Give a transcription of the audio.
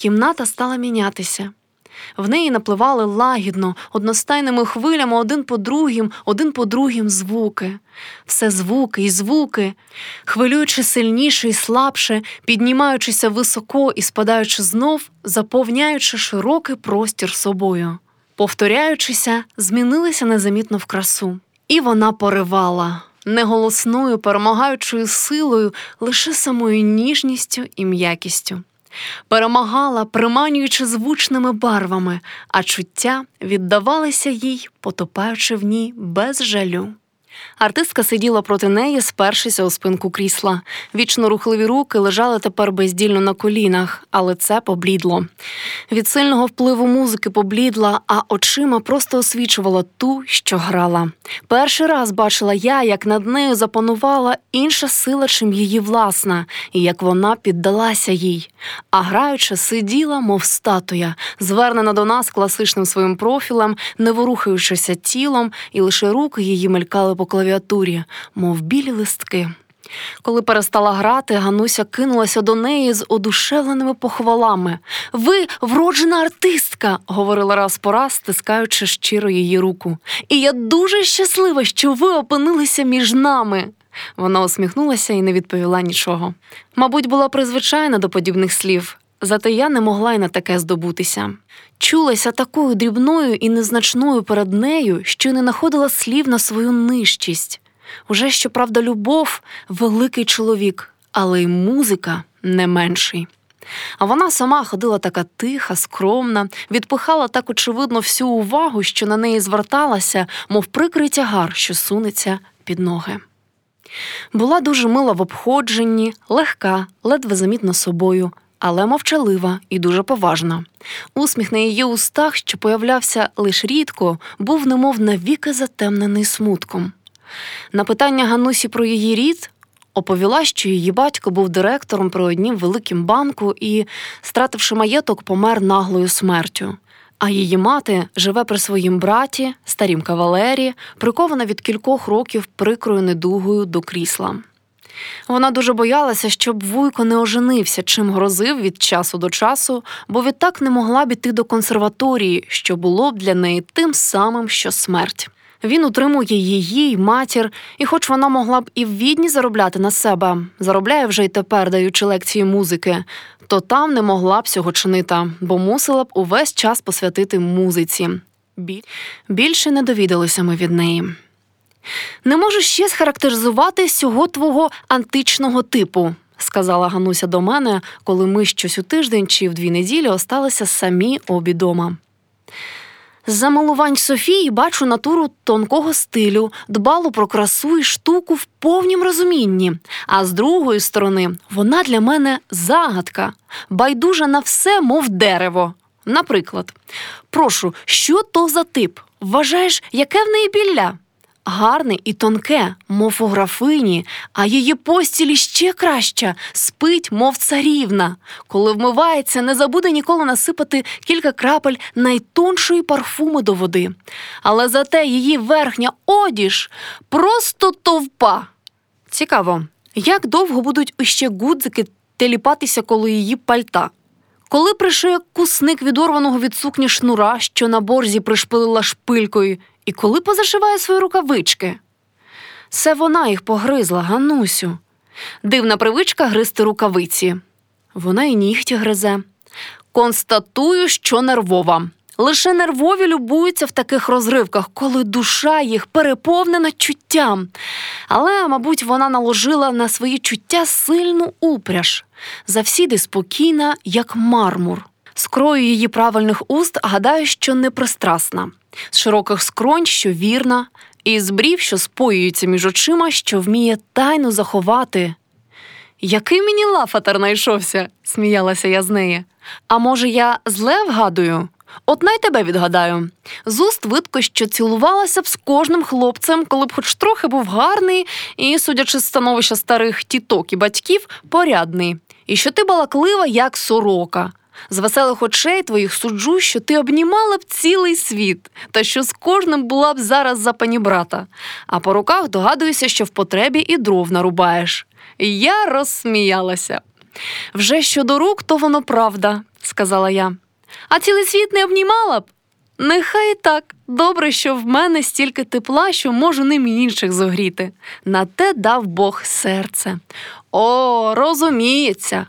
Кімната стала мінятися. В неї напливали лагідно, одностайними хвилями один по другім, один по другім звуки. Все звуки і звуки, хвилюючи сильніше і слабше, піднімаючися високо і спадаючи знов, заповняючи широкий простір собою. Повторяючися, змінилися незамітно в красу. І вона поривала неголосною, перемагаючою силою, лише самою ніжністю і м'якістю перемагала, приманюючи звучними барвами, а чуття віддавалися їй, потопаючи в ній без жалю. Артистка сиділа проти неї, спершися у спинку крісла. Вічно рухливі руки лежали тепер бездільно на колінах, але це поблідло. Від сильного впливу музики поблідла, а очима просто освічувала ту, що грала. Перший раз бачила я, як над нею запанувала інша сила, чим її власна, і як вона піддалася їй. А граючи, сиділа, мов статуя, звернена до нас класичним своїм профілем, не ворухаючися тілом, і лише руки її мелькали по клавіатурі, мов білі листки. Коли перестала грати, Гануся кинулася до неї з одушевленими похвалами. Ви вроджена артистка, говорила раз по раз, стискаючи щиро її руку. І я дуже щаслива, що ви опинилися між нами. Вона усміхнулася і не відповіла нічого. Мабуть, була призвичайна до подібних слів, зате я не могла й на таке здобутися. Чулася такою дрібною і незначною перед нею, що не знаходила слів на свою нижчість. Уже щоправда, любов великий чоловік, але й музика не менший. А вона сама ходила така тиха, скромна, відпихала так очевидно всю увагу, що на неї зверталася, мов прикрий тягар, що сунеться під ноги. Була дуже мила в обходженні, легка, ледве замітна собою, але мовчалива і дуже поважна. Усміх на її устах, що появлявся лише рідко, був немов навіки затемнений смутком. На питання Ганусі про її рід оповіла, що її батько був директором при однім великим банку і, стративши маєток, помер наглою смертю. А її мати живе при своїм браті, старім кавалері, прикована від кількох років прикрою недугою до крісла. Вона дуже боялася, щоб вуйко не оженився, чим грозив від часу до часу, бо відтак не могла б іти до консерваторії, що було б для неї тим самим, що смерть. Він утримує її й матір, і, хоч вона могла б і в відні заробляти на себе, заробляє вже й тепер, даючи лекції музики, то там не могла б цього чинити, бо мусила б увесь час посвятити музиці. Більше не довідалися ми від неї. Не можу ще схарактеризувати сього твого античного типу, сказала Гануся до мене, коли ми щось у тиждень чи в дві неділі осталися самі обі дома. З замалувань Софії бачу натуру тонкого стилю, дбалу про красу і штуку в повнім розумінні. А з другої сторони, вона для мене загадка, байдужа на все, мов дерево. Наприклад, прошу, що то за тип? Вважаєш, яке в неї білля? Гарне і тонке, мов у графині, а її постілі ще краща, спить, мов царівна. Коли вмивається, не забуде ніколи насипати кілька крапель найтоншої парфуми до води. Але зате її верхня одіж просто товпа. Цікаво, як довго будуть іще гудзики теліпатися коло її пальта. Коли пришиє кусник відорваного від сукні шнура, що на борзі пришпилила шпилькою, і коли позашиває свої рукавички. Це вона їх погризла, Ганусю. Дивна привичка гризти рукавиці. Вона і нігті гризе. Констатую, що нервова. Лише нервові любуються в таких розривках, коли душа їх переповнена чуттям. Але, мабуть, вона наложила на свої чуття сильну упряж, завсіди спокійна, як мармур. З крою її правильних уст гадаю, що непристрасна з широких скронь, що вірна, і з брів, що споюються між очима, що вміє тайну заховати. Який мені лафатер знайшовся, сміялася я з неї. А може, я зле вгадую? От най тебе відгадаю. З уст видко, що цілувалася б з кожним хлопцем, коли б хоч трохи був гарний і, судячи з становища старих тіток і батьків, порядний, і що ти балаклива, як сорока. З веселих очей твоїх суджу, що ти обнімала б цілий світ, та що з кожним була б зараз за панібрата. А по руках догадуюся, що в потребі і дров нарубаєш. Я розсміялася. Вже щодо рук, то воно правда. сказала я. А цілий світ не обнімала б. Нехай так. Добре, що в мене стільки тепла, що можу ним інших зогріти. На те дав Бог серце. О, розуміється.